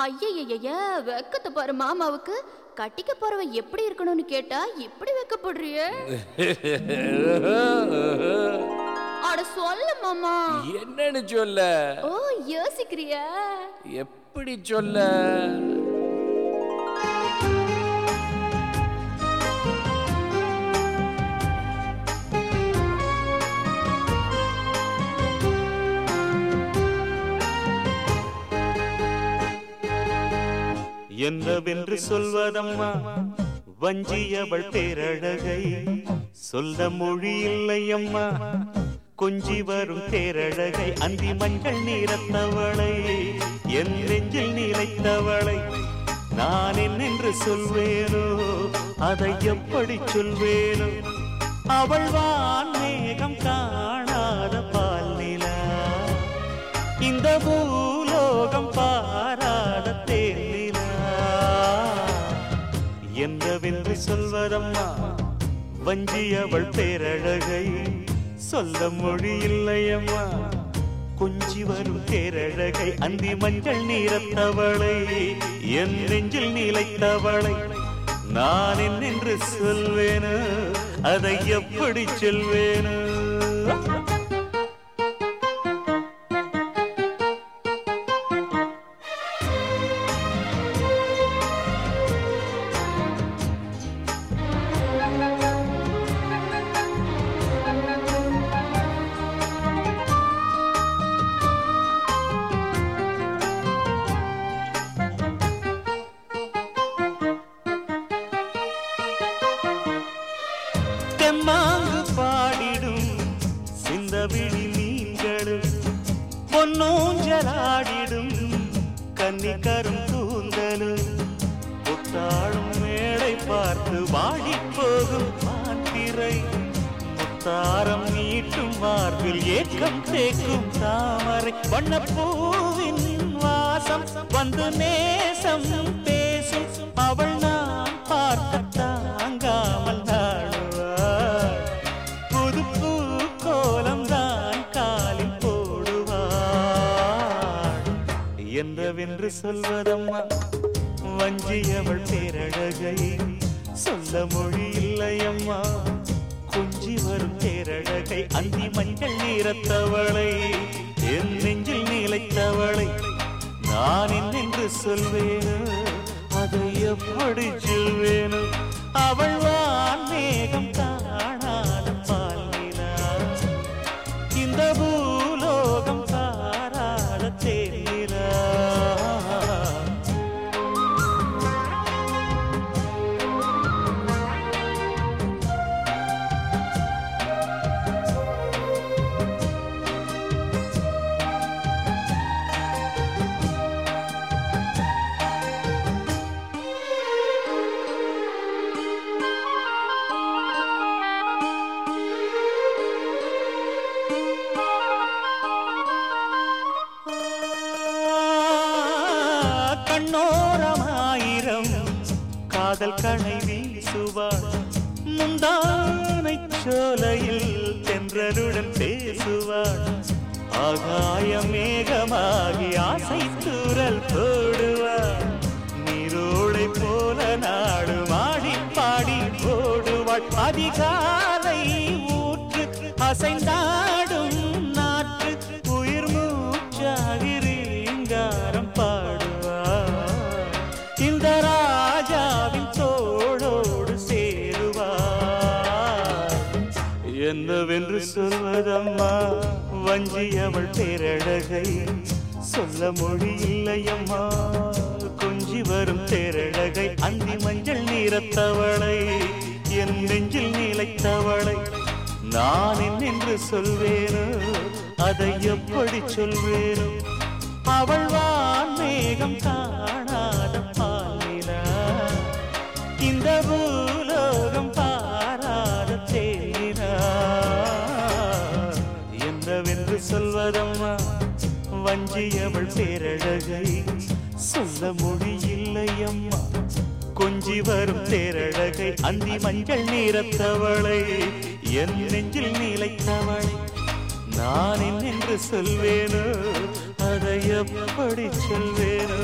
ஐயய்யய்ய வெக்கத்தை பாரு மாமாவுக்கு. கட்டிக்க போறவன் எப்படி இருக்கணும்னு கேட்டா இப்படி வெக்கப்படுறியே. அட சொல்லு மாமா. என்னன்னு சொல்ல? ஓ யோசிக்கிறியா. எப்படி சொல்ல? என்னவென்று சொல்வதம்மா? வஞ்சியவள் பேரழகை சொல்ல மொழி இல்லை அம்மா கொஞ்சி வரும் பேரழகை அந்தி மஞ்சள் நீரத்தவளை என் நெஞ்சில் நிலைத்தவளை நான் என்னென்று சொல்வேனோ அதை எப்படி சொல்வேனோ. அவள் வான் மேகம் காணாத பால் நிலா இந்த பூலோகம் பாரா என்னவென்று சொல்வதம்மா வஞ்சி அவள் பேரழகை சொல்ல மொழி இல்லையம்மா கொஞ்சி வரும் பேரழகை அந்தி மஞ்சள் நீரத்தவளை என் நெஞ்சில் நிலைத்தவளை நான் என்னென்று சொல்வேனு அதை எப்படி சொல்வேனு? சிந்தவிழி மீன்களும் பொன்னூஞ்சலாடிடும் கன்னிக்கரும் கூந்தலும் புத்தாளும் மேடை பார்த்து வாடிப் போகும் மாத்திரை முத்தாரம் நீட்டும் மார்பில் ஏக்கம் தேக்கும் தாமரை வண்ணப்பூவின் என்றவென்று சொல்வதம்மா. வஞ்சியவள் பேரழகை சொல்ல மொழி இல்லையம்மா. கொஞ்சி வரும் பேரழகை அந்தி மஞ்சள் நீரத்தவளை என் நெஞ்சில் நீளைத்தவளை நான் என்னென்று சொல்வேனோ. அதை எப்படி சொல்வேனோ? அவள் வான் மேகம் தான். கண்ணோரமாயிரம். காதல் கணை வீசுவார். முந்தானை சோலையில் தென்றருடன் பேசுவார். ஆகாய மேகமாகி ஆசை தூரல் போடுவார். நீரோடை போல நாடு மாடி பாடி போடுவாள் அதிகாலை ஊற்று அசைந்தாடும் நாற்று. உயிர் மூச்சாகிறீங்காரம் பா என்னவென்று சொல்வதம்மா? வஞ்சி அவள் பேரழகை சொல்ல மொழி இல்லையம்மா கொஞ்சி வரும் பேரழகை அந்தி மஞ்சள் நீரத்தவளை என் நெஞ்சில் நீளைத்தவளை நான் என்று சொல்வேனோ? அதை எப்படி சொல்வேனோ? சொல்வதம்மா வஞ்சியவள் பேரழகை. சொல்ல மொழி இல்லை அம்மா கொஞ்சி வரும் தேரழகை அந்தி மஞ்சள் நீரத்தவளை என் நெஞ்சில் நீளைத்தவளை. நான் என்னென்று சொல்வேனோ அதை எப்படி சொல்வேனோ.